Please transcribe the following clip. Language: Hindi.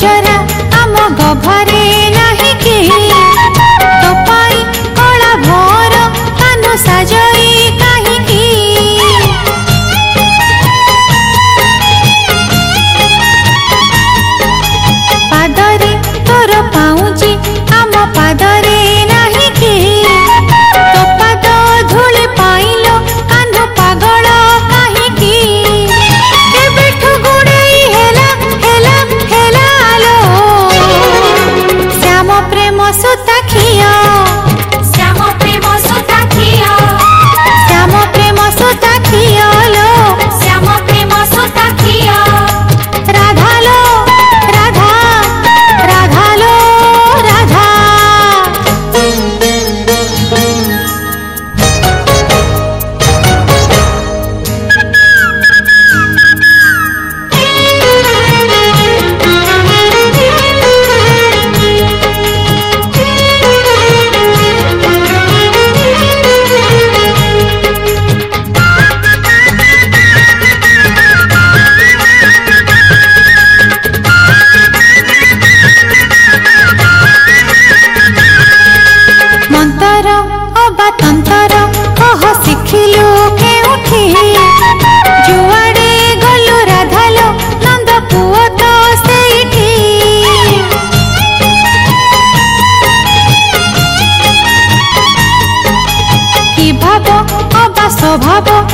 चरा आम गभरे स्वभाव